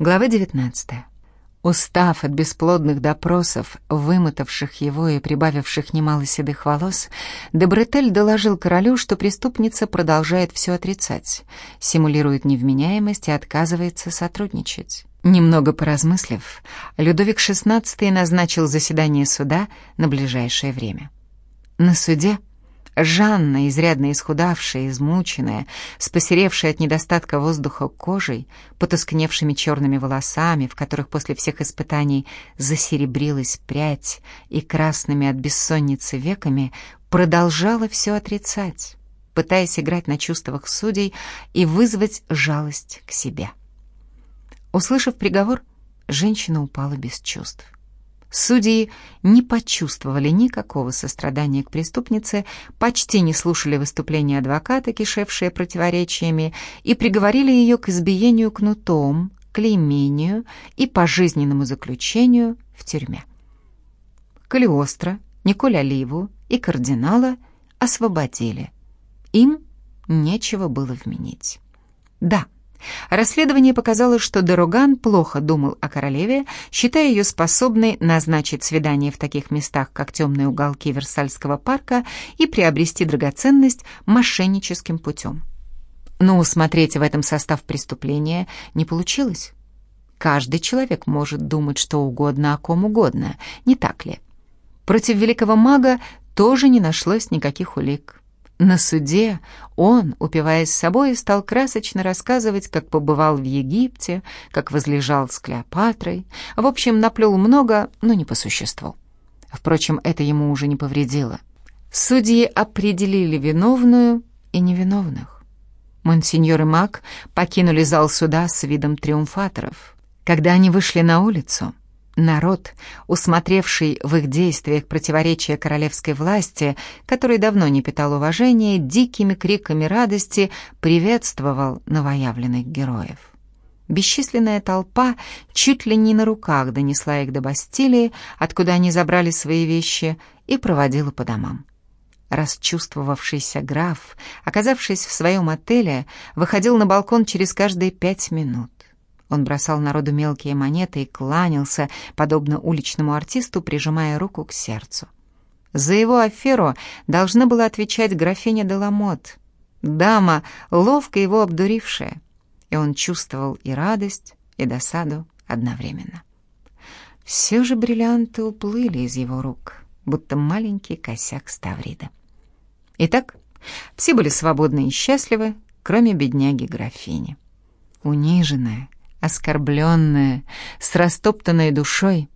Глава 19. Устав от бесплодных допросов, вымотавших его и прибавивших немало седых волос, Дебретель доложил королю, что преступница продолжает все отрицать, симулирует невменяемость и отказывается сотрудничать. Немного поразмыслив, Людовик XVI назначил заседание суда на ближайшее время. На суде Жанна, изрядно исхудавшая, измученная, с посеревшей от недостатка воздуха кожей, потускневшими черными волосами, в которых после всех испытаний засеребрилась прядь и красными от бессонницы веками, продолжала все отрицать, пытаясь играть на чувствах судей и вызвать жалость к себе. Услышав приговор, женщина упала без чувств. Судьи не почувствовали никакого сострадания к преступнице, почти не слушали выступления адвоката, кишевшие противоречиями, и приговорили ее к избиению кнутом, клеймению и пожизненному заключению в тюрьме. Калиостро, Николь Оливу и кардинала освободили. Им нечего было вменить. Да, Расследование показало, что Дороган плохо думал о королеве, считая ее способной назначить свидание в таких местах, как темные уголки Версальского парка, и приобрести драгоценность мошенническим путем. Но усмотреть в этом состав преступления не получилось. Каждый человек может думать что угодно о ком угодно, не так ли? Против великого мага тоже не нашлось никаких улик. На суде он, упиваясь собой, стал красочно рассказывать, как побывал в Египте, как возлежал с Клеопатрой. В общем, наплел много, но не по существу. Впрочем, это ему уже не повредило. Судьи определили виновную и невиновных. Монсеньор и Мак покинули зал суда с видом триумфаторов. Когда они вышли на улицу, Народ, усмотревший в их действиях противоречия королевской власти, который давно не питал уважения, дикими криками радости приветствовал новоявленных героев. Бесчисленная толпа чуть ли не на руках донесла их до Бастилии, откуда они забрали свои вещи, и проводила по домам. Расчувствовавшийся граф, оказавшись в своем отеле, выходил на балкон через каждые пять минут. Он бросал народу мелкие монеты и кланялся, подобно уличному артисту, прижимая руку к сердцу. За его аферу должна была отвечать графиня Деламот, дама, ловко его обдурившая, и он чувствовал и радость, и досаду одновременно. Все же бриллианты уплыли из его рук, будто маленький косяк Ставрида. Итак, все были свободны и счастливы, кроме бедняги-графини. Униженная, Оскорбленная, с растоптанной душой,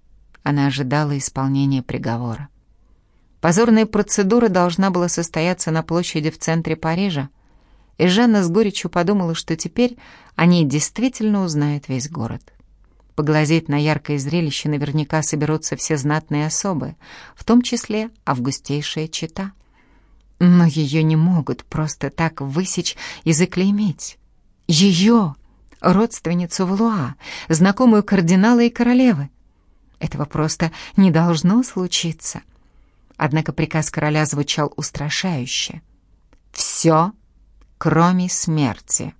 она ожидала исполнения приговора. Позорная процедура должна была состояться на площади в центре Парижа, и Жанна с горечью подумала, что теперь они действительно узнают весь город. Поглазеть на яркое зрелище наверняка соберутся все знатные особы, в том числе августейшая чита. Но ее не могут просто так высечь и заклеймить. Ее! Родственницу Валуа, знакомую кардинала и королевы. Этого просто не должно случиться. Однако приказ короля звучал устрашающе. «Все, кроме смерти».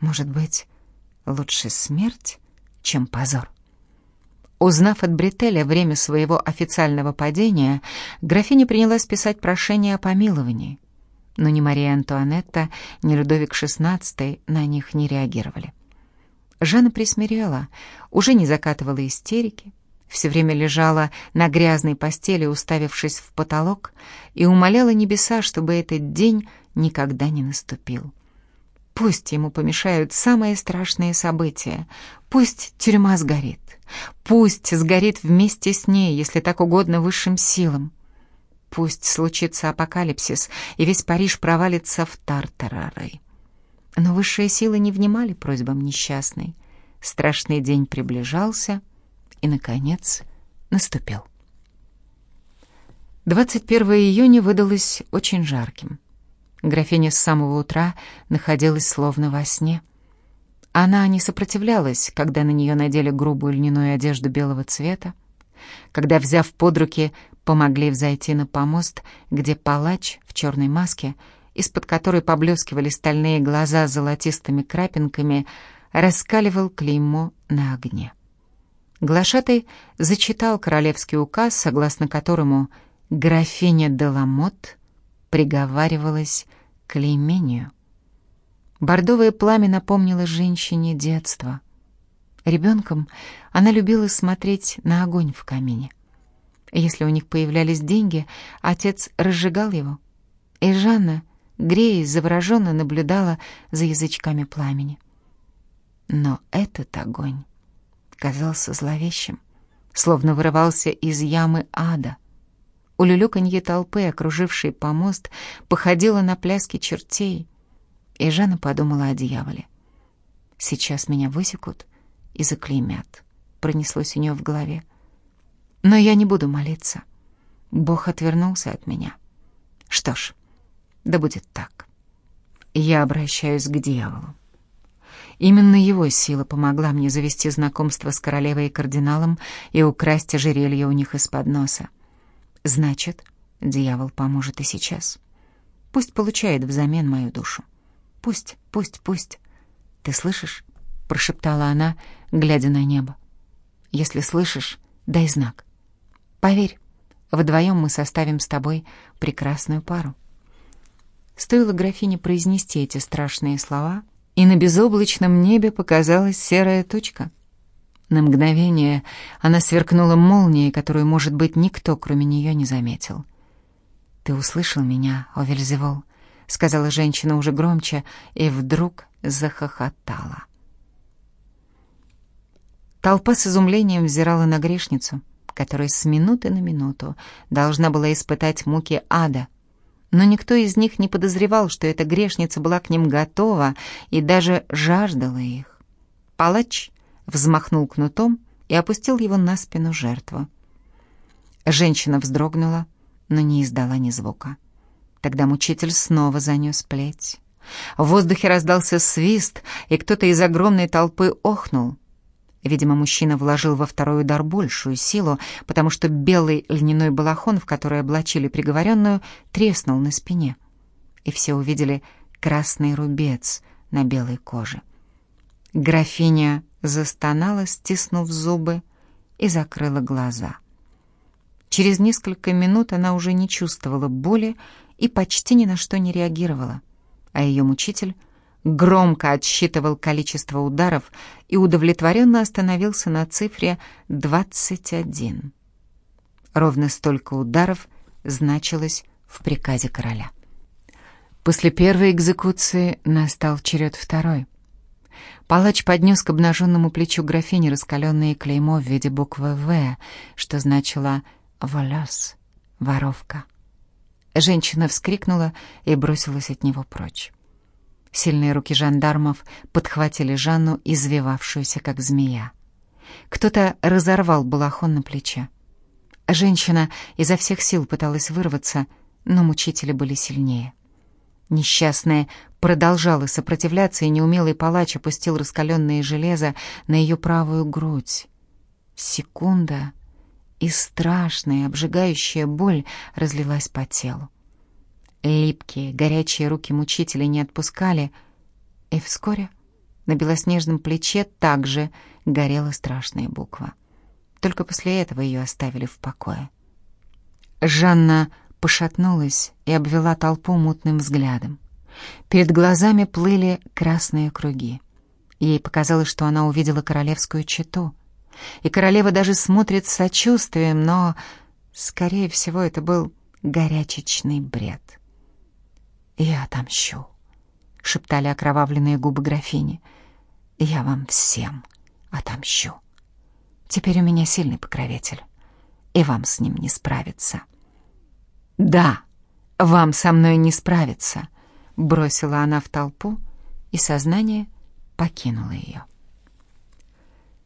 Может быть, лучше смерть, чем позор? Узнав от Бретеля время своего официального падения, графиня принялась писать прошение о помиловании но ни Мария Антуанетта, ни Людовик XVI на них не реагировали. Жанна присмирела, уже не закатывала истерики, все время лежала на грязной постели, уставившись в потолок, и умоляла небеса, чтобы этот день никогда не наступил. Пусть ему помешают самые страшные события, пусть тюрьма сгорит, пусть сгорит вместе с ней, если так угодно высшим силам. Пусть случится апокалипсис, и весь Париж провалится в тартарары. Но высшие силы не внимали просьбам несчастной. Страшный день приближался и, наконец, наступил. 21 июня выдалось очень жарким. Графиня с самого утра находилась словно во сне. Она не сопротивлялась, когда на нее надели грубую льняную одежду белого цвета, когда, взяв под руки, помогли взойти на помост, где палач в черной маске, из-под которой поблескивали стальные глаза с золотистыми крапинками, раскаливал клеймо на огне. Глашатый зачитал королевский указ, согласно которому графиня Деламот приговаривалась к клеймению. Бордовое пламя напомнило женщине детство. Ребенком она любила смотреть на огонь в камине. Если у них появлялись деньги, отец разжигал его, и Жанна, греясь, завороженно наблюдала за язычками пламени. Но этот огонь казался зловещим, словно вырывался из ямы ада. Улюлюканье толпы, окружившей помост, походило на пляски чертей, и Жанна подумала о дьяволе. «Сейчас меня высекут и заклеймят», — пронеслось у нее в голове. «Но я не буду молиться. Бог отвернулся от меня. Что ж, да будет так. Я обращаюсь к дьяволу. Именно его сила помогла мне завести знакомство с королевой и кардиналом и украсть ожерелье у них из-под носа. Значит, дьявол поможет и сейчас. Пусть получает взамен мою душу. Пусть, пусть, пусть. Ты слышишь? прошептала она, глядя на небо. Если слышишь, дай знак. Поверь, вдвоем мы составим с тобой прекрасную пару. Стоило графине произнести эти страшные слова, и на безоблачном небе показалась серая точка. На мгновение она сверкнула молнией, которую, может быть, никто, кроме нее, не заметил. «Ты услышал меня, о Вельзевол?» — сказала женщина уже громче, и вдруг захохотала. Толпа с изумлением взирала на грешницу, которая с минуты на минуту должна была испытать муки ада, но никто из них не подозревал, что эта грешница была к ним готова и даже жаждала их. Палач взмахнул кнутом и опустил его на спину жертву. Женщина вздрогнула, но не издала ни звука. Тогда мучитель снова занес плеть. В воздухе раздался свист, и кто-то из огромной толпы охнул — Видимо, мужчина вложил во второй удар большую силу, потому что белый льняной балахон, в который облачили приговоренную, треснул на спине. И все увидели красный рубец на белой коже. Графиня застонала, стиснув зубы, и закрыла глаза. Через несколько минут она уже не чувствовала боли и почти ни на что не реагировала, а ее мучитель громко отсчитывал количество ударов и удовлетворенно остановился на цифре 21. Ровно столько ударов значилось в приказе короля. После первой экзекуции настал черед второй. Палач поднес к обнаженному плечу графини раскаленное клеймо в виде буквы «В», что значило «волос» — «воровка». Женщина вскрикнула и бросилась от него прочь. Сильные руки жандармов подхватили Жанну, извивавшуюся, как змея. Кто-то разорвал балахон на плече. Женщина изо всех сил пыталась вырваться, но мучители были сильнее. Несчастная продолжала сопротивляться, и неумелый палач опустил раскаленное железо на ее правую грудь. Секунда, и страшная, обжигающая боль разлилась по телу. Липкие, горячие руки мучителя не отпускали, и вскоре на белоснежном плече также горела страшная буква. Только после этого ее оставили в покое. Жанна пошатнулась и обвела толпу мутным взглядом. Перед глазами плыли красные круги. Ей показалось, что она увидела королевскую чету. И королева даже смотрит с сочувствием, но, скорее всего, это был горячечный бред. «Я отомщу», — шептали окровавленные губы графини. «Я вам всем отомщу. Теперь у меня сильный покровитель, и вам с ним не справиться». «Да, вам со мной не справиться», — бросила она в толпу, и сознание покинуло ее.